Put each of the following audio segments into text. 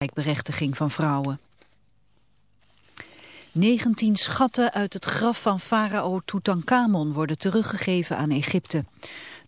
gelijkberechtiging van vrouwen. 19 schatten uit het graf van farao Tutankhamon worden teruggegeven aan Egypte.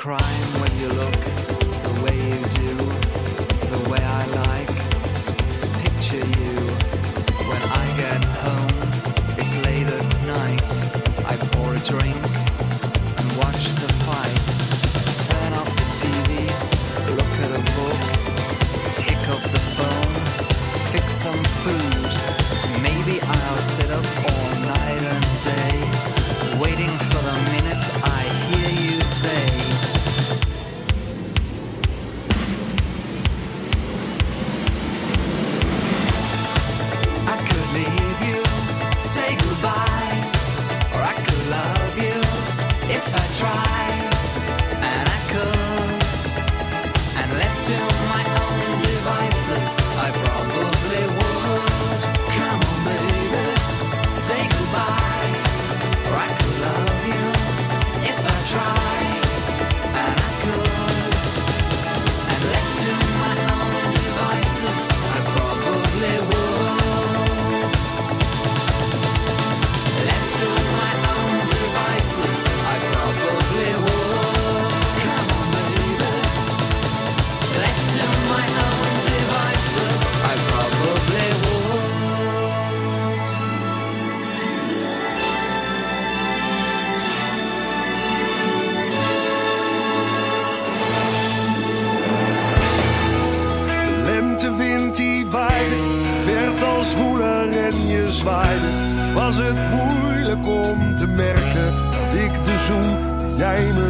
crime. En we zijn in de wijze waarop we lentewind die waaide, werd als moeder en je zwaaide, was het moeilijk om te merken dat ik de zoon jij me.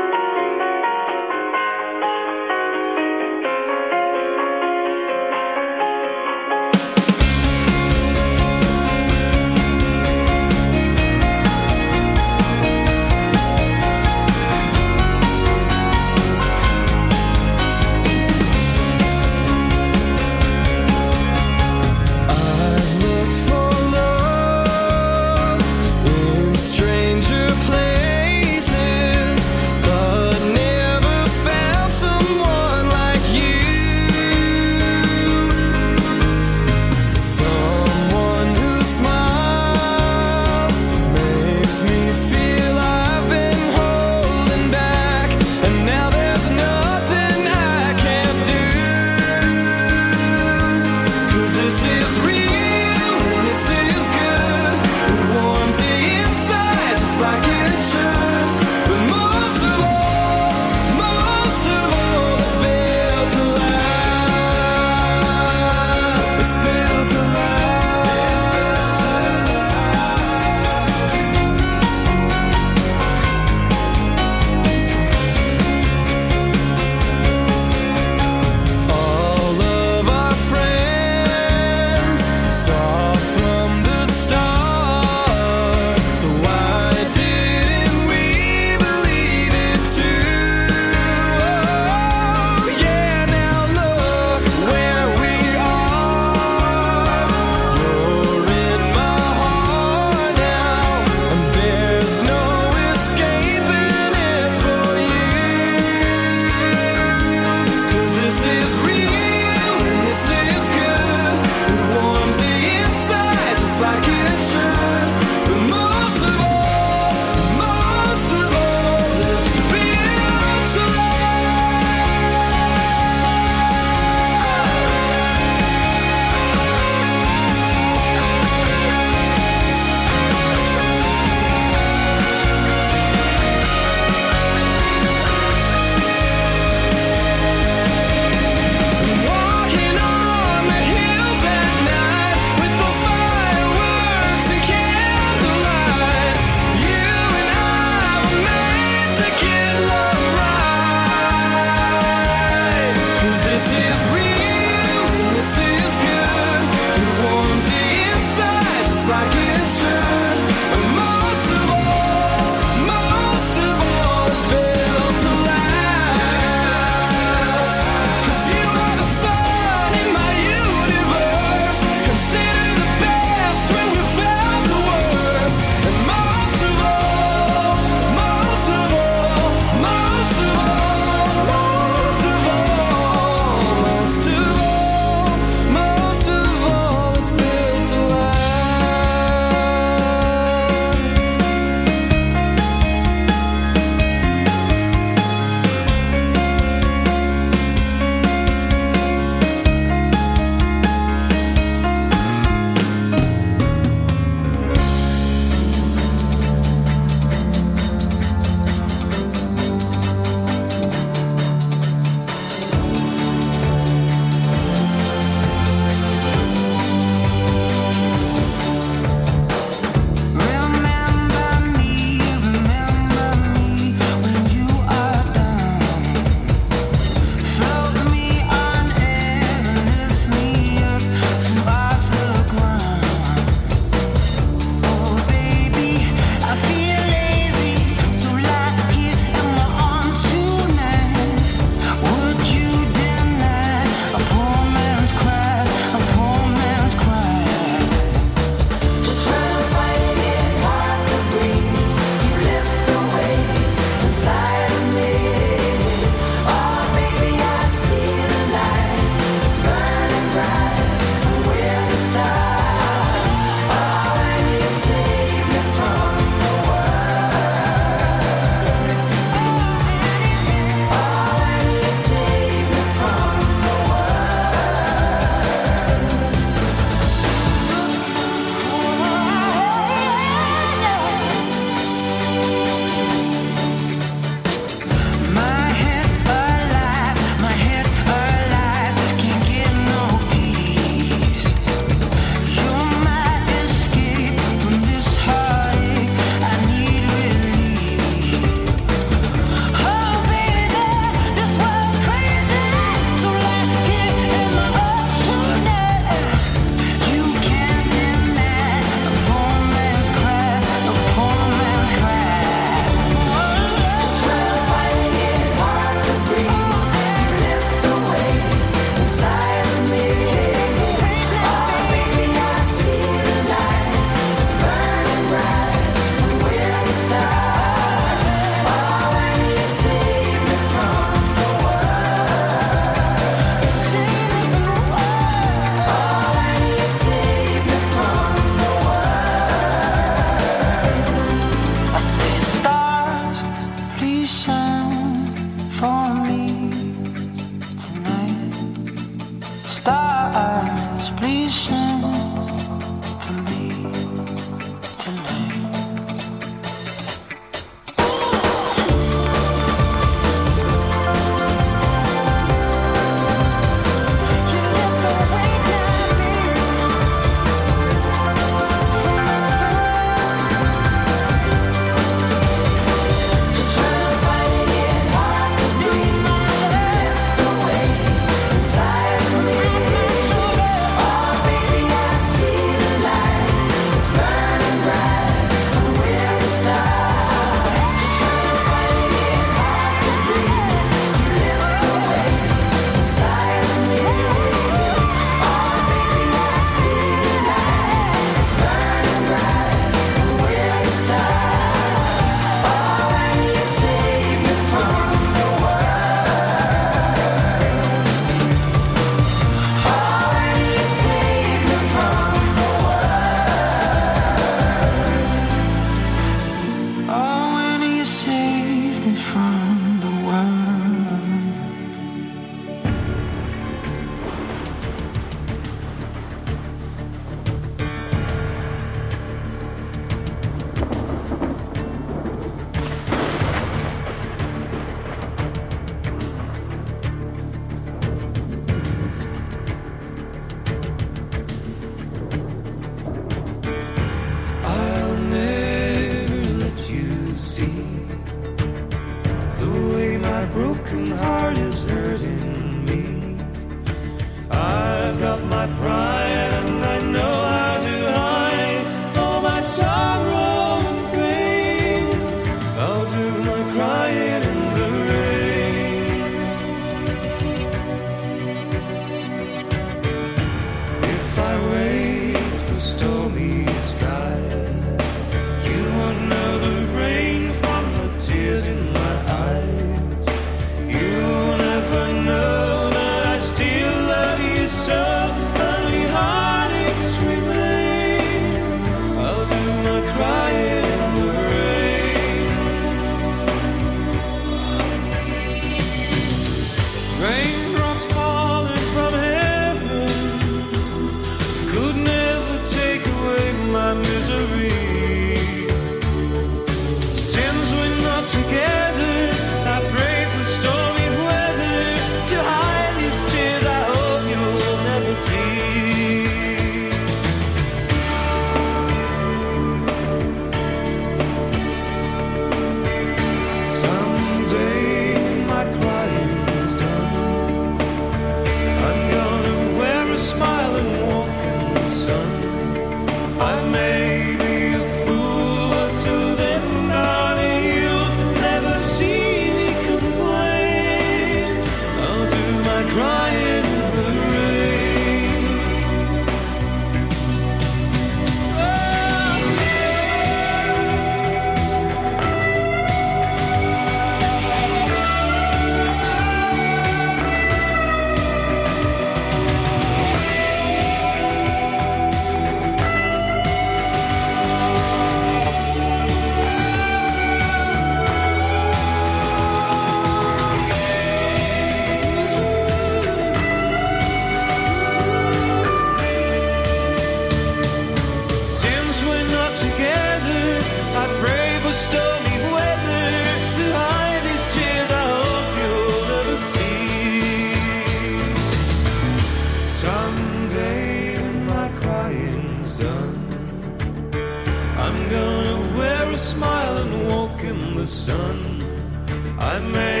made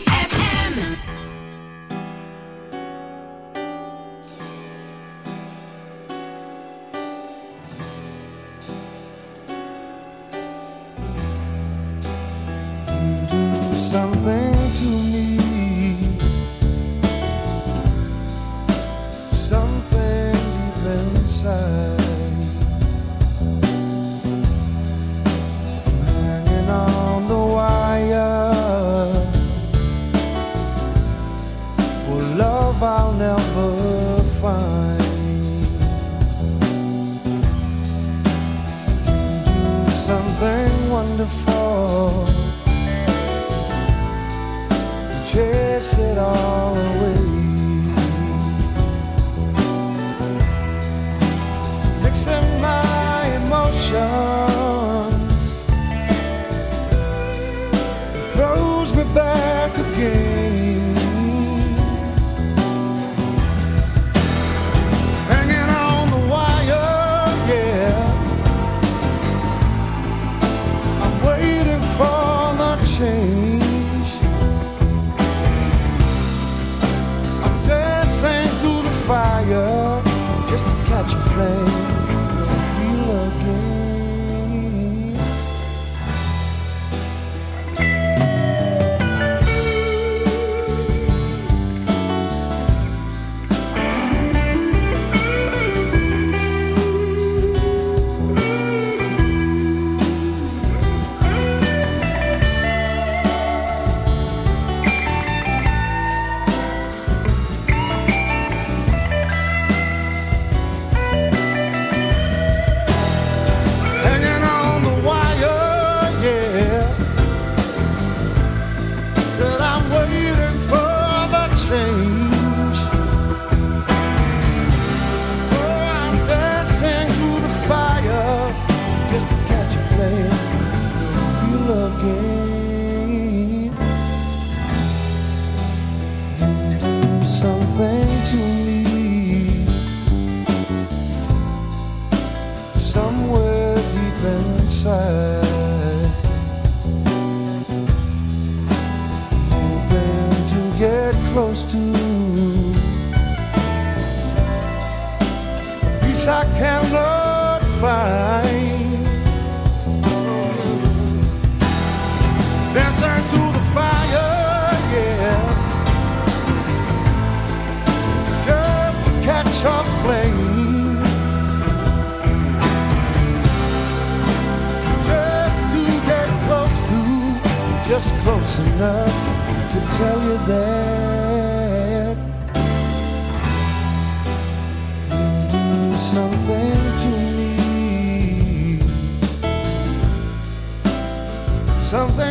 something wonderful. Chase it all away. Mixing my emotions. close to. A peace I cannot find. Dancing through the fire, yeah. Just to catch a flame. Just to get close to, just close enough to tell you that. Something to me, something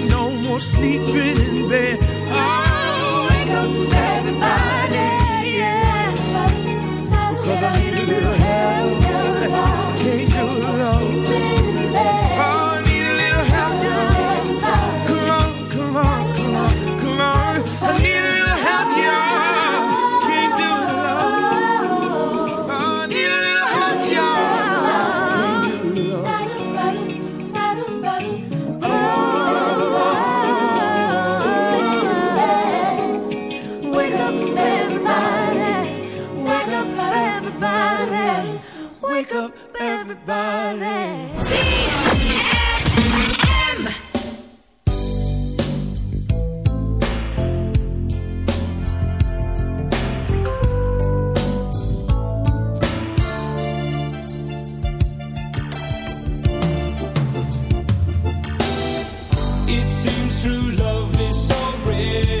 No more sleeping in bed. Oh, wake up, everybody. Yeah. Cause I It seems true love is so rare.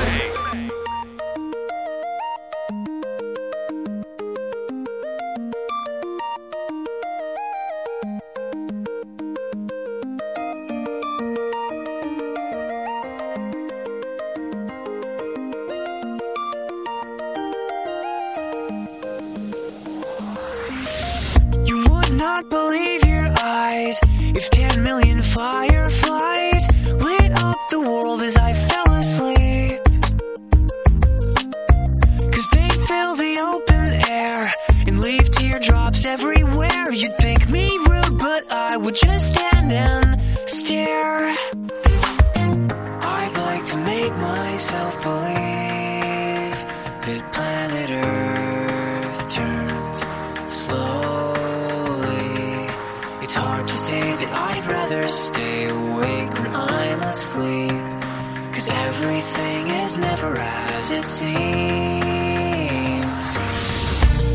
everything is never as it seems.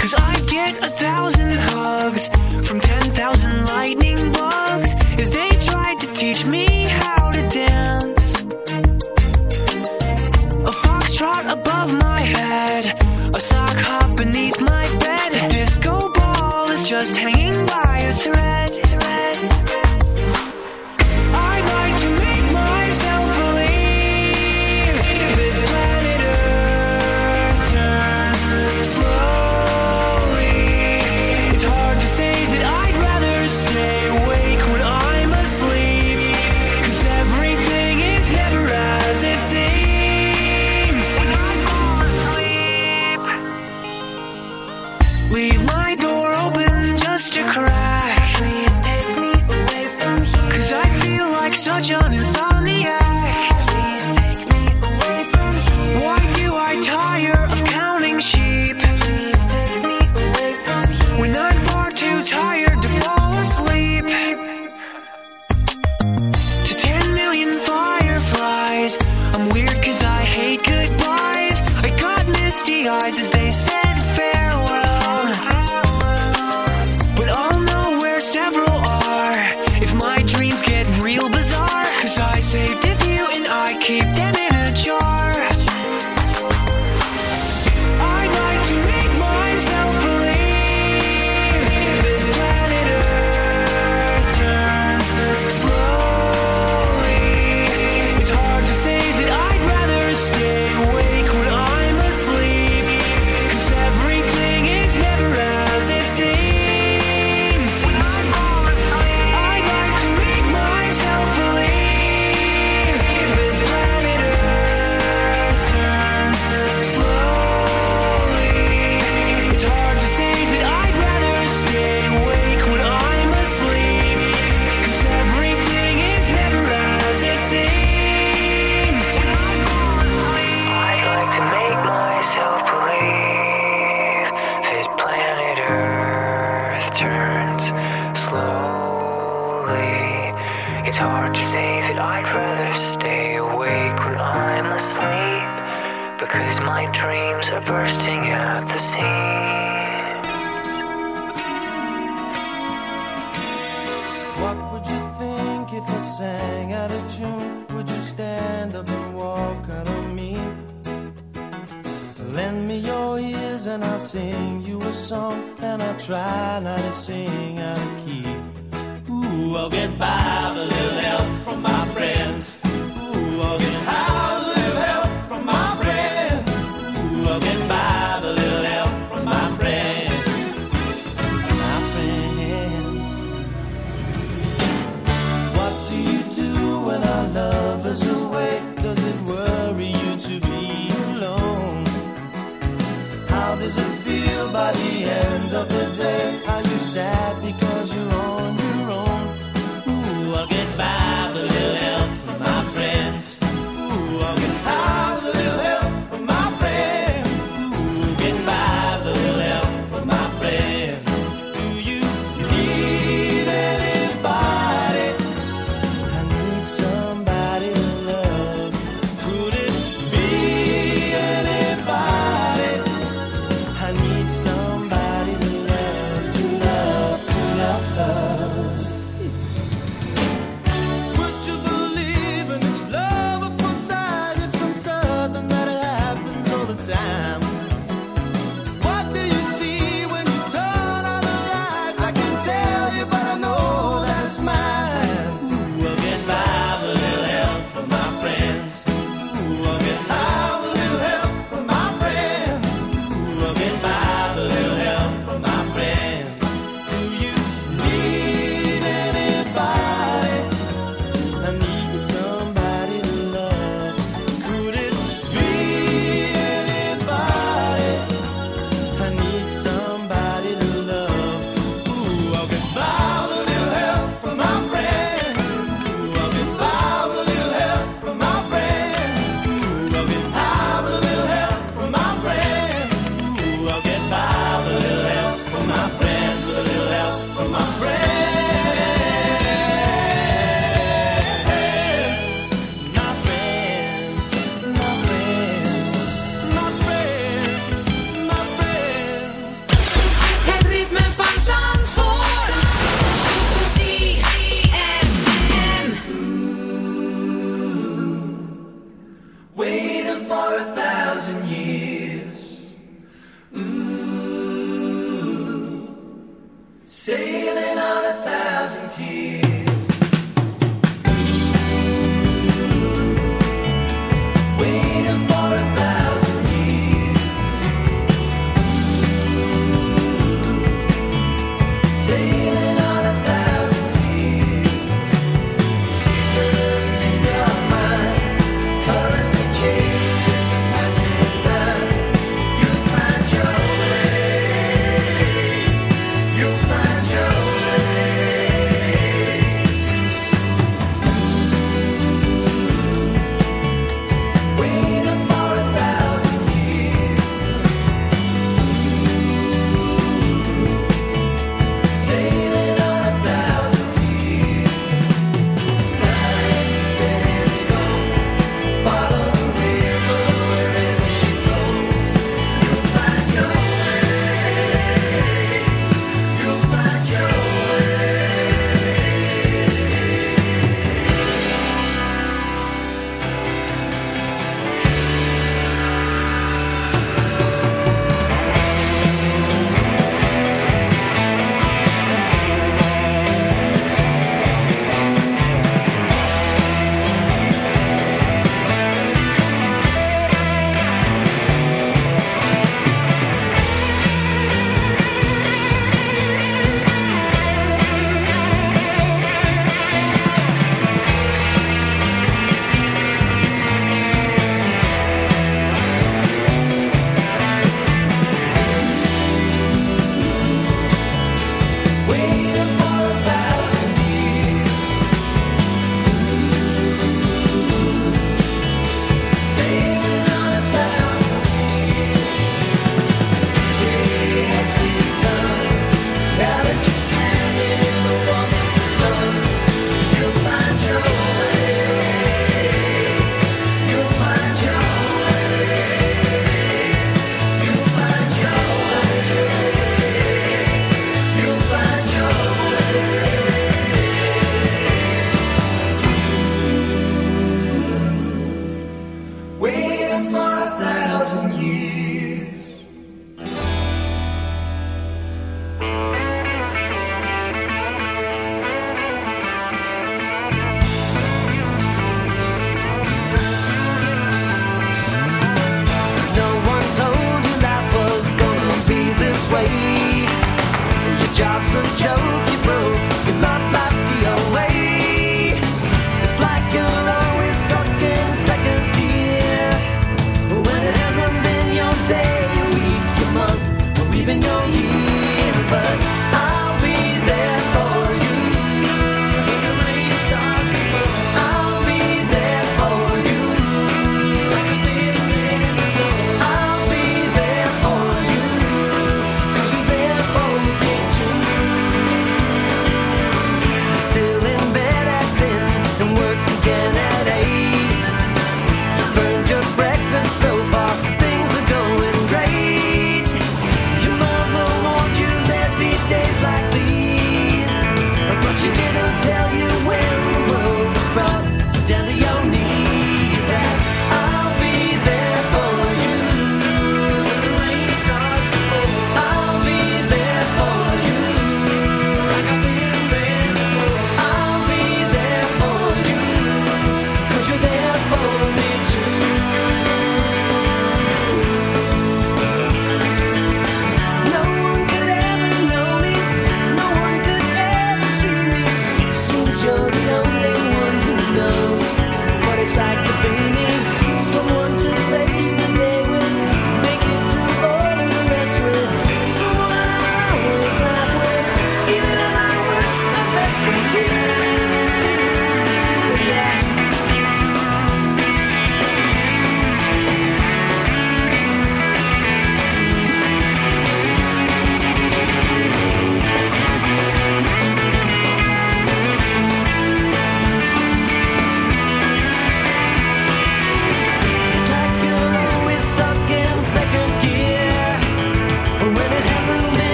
Cause I get a thousand hugs from ten thousand lightning bugs as they tried to teach me.